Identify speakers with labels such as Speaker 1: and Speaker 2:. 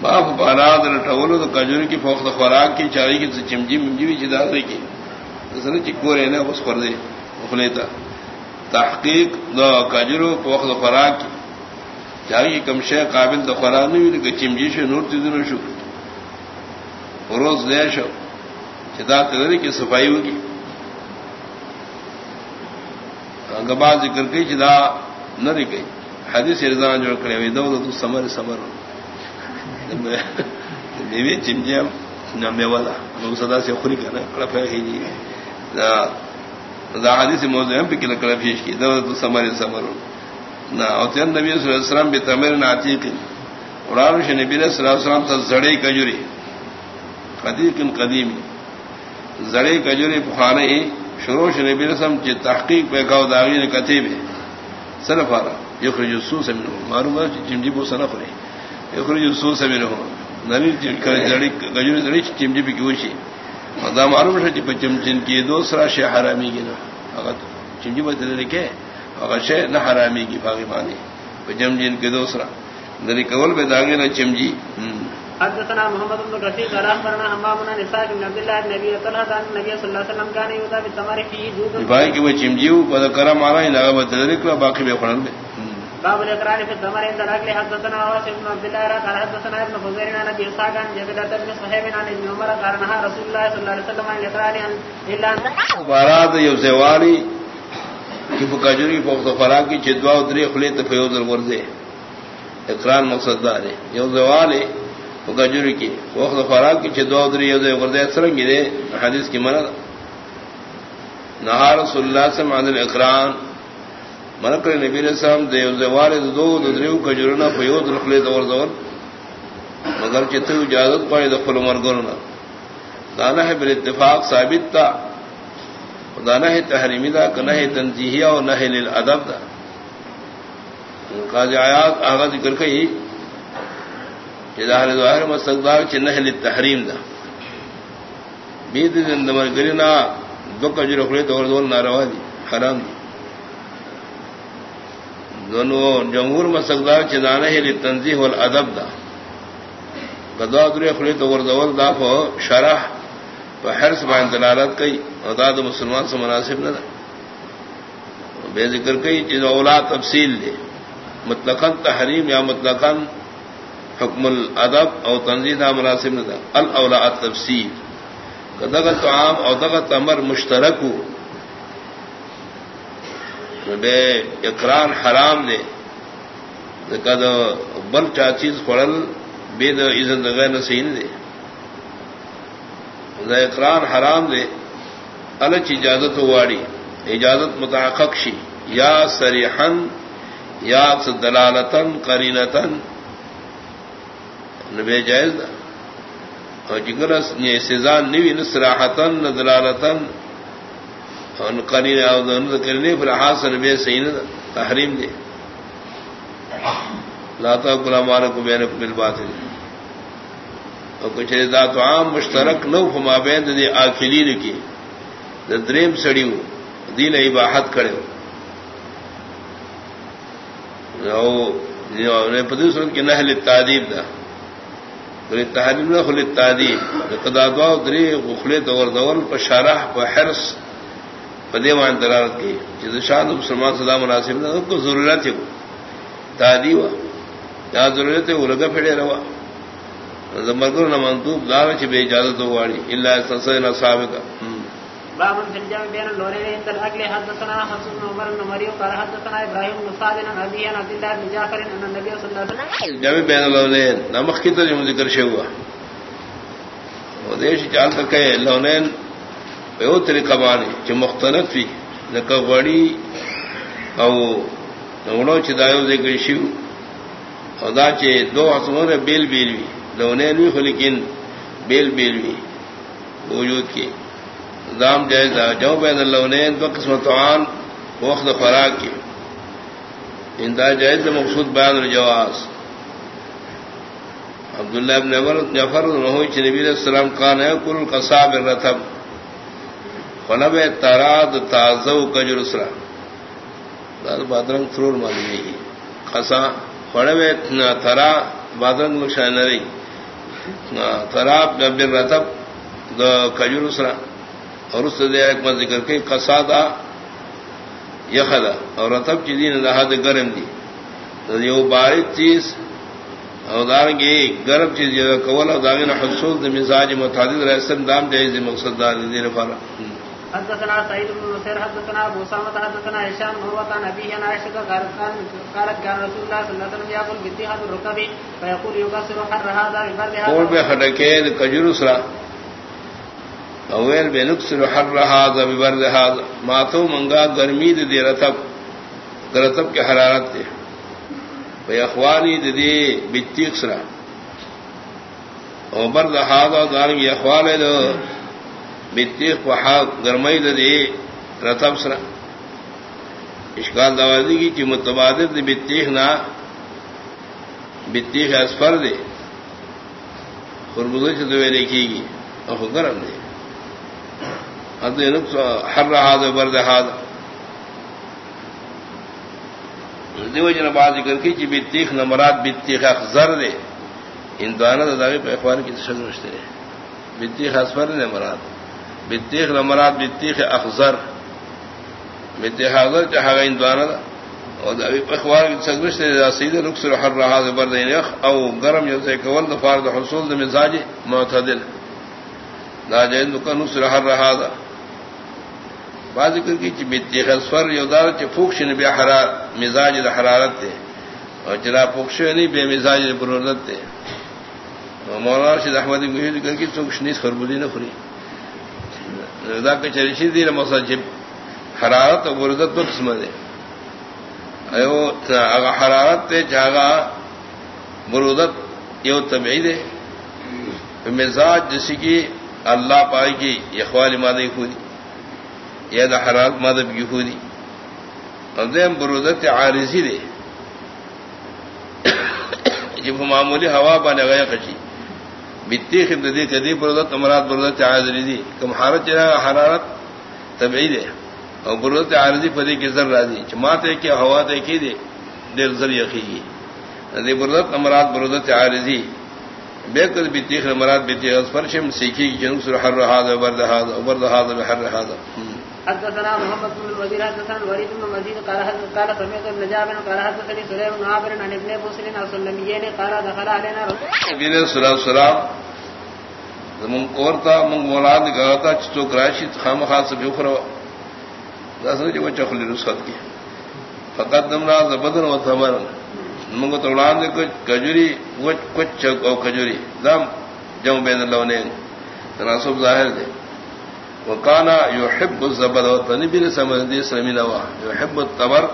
Speaker 1: باپ باراد ٹولو تو کجور کی فوخت خوراک کی چاری کی چمجی ممجی بھی دے کی سر چکو رہنا اس پر دے اخلیتا تحقیق دو کجرو فوخت خوراک کی چاری کی کم شے قابل تو خوراک نہیں ہوئی کہ چمجی سے نور تیزن شو. روز لے شو چدا تدری کی صفائی ہوگی گبا ذکر کی چدا نہ رکی حدیث رضان جوڑ کرے ہوئی دو تو سمر سمر۔ بیوی چمجیم نہ والا۔ سدا سے خری کا نا کڑپ ہے۔ جی دا حدیث موضوع ہم پہ کلا کڑپ پیش کی۔ دو تو سمر سمر۔ نہ اوتین نبی صلی اللہ علیہ وسلم بے تمر نعتیق قرآن سے نبی صلی اللہ علیہ وسلم تا زڑے کجوری۔ قدیق قدیمی زڑے کجوری پخانے، شروع سے نبی رسم چی جی تحقیق پہ کاؤ داغی نے کتیب ہے۔ صرف آ رہا یخرج السوس منه. معلوم ہے چمجی بو سنا کرے یخرج السوس منه. نری جڑی گجری جڑی چمجی بھی کیوشی دا معلوم ہے کہ چمچن کی دوسرا شے حرامی کی نا. اگر چمجی بدل لکھے اگر شے نہ حرامی کی باقی مانی چمجن کے دوسرا. نری کول بے داگے نہ چمجی
Speaker 2: حدثنا محمد بن رفيق قال اخبرنا حمام بن نساء بن عبد الله بن ابي طلحه عن النبي صلى الله عليه وسلم كان يؤتى بالتمر جود
Speaker 1: بھائی کہ وہ چمجیو پد کرا مارا لگا بدل لکھ باقی بے دے.
Speaker 2: باب الاقرار في الثمر عند الاكل حدثنا واسع بن عبد الله قال حدثنا ابن فزير عن ابي اسحاق عن جابر بن صهيب عن ابن عمر قال نهى رسول الله صلى الله عليه وسلم عن الاقرار الا ان
Speaker 1: بارات یو زواری کہ بکجری فوق فرا کی چدوا ادری خلی تفیوز ورزے اقرار مقصد دار ہے یو زوال بکجری کی. فوق فرا کی چدوا ادری یو ورزے سرنگ دے. حدیث کی منع نہا رسول اللہ صلی اللہ علیہ وسلم عن الاقرار منکر نبی رسام دیو زوال دو دو دریو کجرنا فیود رخلے دور دور مگر چتو اجازت پائے دخل مرگرنا دانا ہے بال اتفاق ثابت تھا دانا ہے تحریمی دا کہ نہ تنظیحیہ اور نہ للادب دا قاضی آیات آغا ذکر کئی کہ ظاہر ظاہر مستقدار چ نہ للتحریم دا بید دن دمر گرینا دو کجر رخلے دور دور ناروا دی، حرام دی۔ جمہور مسقدار چدانا ہے تنظیح الادب دا. گدا در خلی تو وردول دا فو شرح تو حرس بائن دلالت کئی اداد مسلمان سے مناسب نہ بے ذکر کئی چیز اولا تفصیل دے مطلقاً تحریم یا مطلقاً حکم الادب او تنظیح دا مناسب نہ دا الاولا تفصیل کدغت عام او دغت امر مشترک ہو بے اقرار حرام دے. کد بل چا چیز پڑل بے عزت غیر نسین دے. دا اقرار حرام دے الچ اجازت واڑی، اجازت متحقق شی. یا سریحن یا دلالتن قرینتن بے جائز دا. اور جگر سزان نیوی نسراحتن دلالتن ان قرین او کرنے پر حاصل بے سین تحریم دے۔ لاتا غلام کو بین کو بالباطل۔ اور کچھ ذات عام مشترک نو فما بین دے آخرین کی۔ دریم سڑیو دین اباحت کھڑے او پدی صورت کی نہل تعدیب دا۔ تحریم نہ خل تعدیب۔ قدا دعا دری غخلے دور دور پر شرح پر حرس پدے مان دلالت کی جد شان مسلمان صدا مناسب نہ کو ضرورت ہے تادی ہوا یا ضرورت ہے وہ لگا پھڑے روا مرگر نہ منتوب دار چ بے اجازت واڑی الا سسنا صاحب کا
Speaker 2: باب في الجمع بين اللورين عند الاكل حدثنا حفص بن عمر بن مريم قال حدثنا ابراهيم بن سعد عن ابي عبد الله بن جعفر ان النبي صلى الله عليه وسلم
Speaker 1: جمع بين اللورين نمخ کی ترجمہ ذکر شے ہوا ودیش چال تک ہے لونین وہ طریقہ مانی جو مختلف تھی نہ کبڑی او نوڑو چدایو ذکر شیو خدا چے دو حسموں نے بیل بیل بھی لونین بھی لیکن بیل بیل بھی وجود کی دام جائزہ جو بین اللونین دو قسمت عان وقت خوراک کی اندا جائز مقصود بیان الجواز. عبداللہ ابن عمر، جعفر نبی علیہ السلام قال ہے کل قصاب الرتب. فنب تراد تازو کجر اسرا داد بادرنگ تھرور معلوم خسا فنب ترا بادرنگ نقصان نہ رہی تراب بر رتب دا کجور اور اس سے ایک مت ذکر کے کسادا یخدا اور رتب کی دین دہاد گرم دی. یہ بارد چیز اور دارنگی گرم چیز یہ کول، اور حصول مزاج متعدد رہسن دام جائز مقصد دار دین فارا.
Speaker 2: حدثنا سعيد بن نصير، حدثنا ابو سامة حدثنا هشام مروة، عن ابيه عن عائشة قالت كان رسول الله صلى الله عليه وسلم يأكل بالتيحة الركب فيقول يكسر حر هذا ببرد هذا.
Speaker 1: قول بے خٹکے کجور اسرا اویل بے نقصر حر هذا ببرد هذا. ماتو منگا گرمی دی رتب. رتب کے حرارت دے بے اخوانی دی بتیق سرا او برد هذا دارنگی اخوال دو بتیخ وحا گرمئی دے، رتب سرا۔ اشکال دوازی کی کہ متبادر دے بتیخ نہ بتیخ اسفر دے۔ خربزو سے دوے دیکھے گی اور گرم دے۔ حد نقص ہر رہا دے برد ہاد دیو جن بات ذکر کی کہ بتیخ نمرات بتیخ اخذر دے۔ ان دانا داغی پہ اخبار کی تشد رشتے بتیخ اسفر دے مراد۔ بتیخ نمرات بتیخ اخذر بتیخ چاہا ان دانا دا. اور اخبار کی تشد رشتے سید نقص ہر رہا دے برد یخ او گرم یو سے کول دفار دا حصول دا مزاج معتدل. دا جائن کا نقص ہر رہا دا بعض ذکر کی بتیخ اسفر یو دار چ فوکش نے بے حرار مزاج دا حرارت دے. اور چلا فوکش نہیں بے مزاج برورت دے. مولانا رشید احمد گوئی ذکر کی فوکش نہیں خربولی نہ خری دا کہ چرشی دی مسا حرارت اور بردت دو قسم دے۔ ایو اگر حرارت تے جاگا برودت یو طبعی دے۔ مزاج جسی کی اللہ پائی کی یخوال مادی خودی، یا دا حرارت مدب کی خودی۔ اور دیم برودت عارضی دے۔ جب معمولی ہوا بانے گیا کچی بتی خد دی کدی برودت امرات برودت عارضی دی. کم حارت چرا حرارت طبعی دے. اور برودت عارضی پدی کی ذر راضی چمات ہے کہ ہوا دے کی دے، دیر ذر یقی دی برودت امرات برودت عارضی بے کد بتی خد امرات بتی فرشم سیکھی جنوب سر حر هذا وبرد هذا وبرد هذا بحر هذا
Speaker 2: حدثنا محمد بن الوزير حدثنا الوليد بن مزيد، قال قال سمعت ابن جابر، قال حدثني سليم بن عامر عن ابن بوسل عن سلميين، قال دخل علينا
Speaker 1: نبی نے صلی اللہ سلام من اورتا من مولاد کہا چتو کراشی خام خاص بھی اخرى داسن جو چخلی رسخت کی فقدمنا زبدن و ثمر. من کو تولان دے کچھ کجوری وچ کچھ او کجوری دم جمع بین اللونین تناسب ظاہر دے وکانا یو الزبد و تنبی نے سمجھ دی سلمی نوا یو حب التبر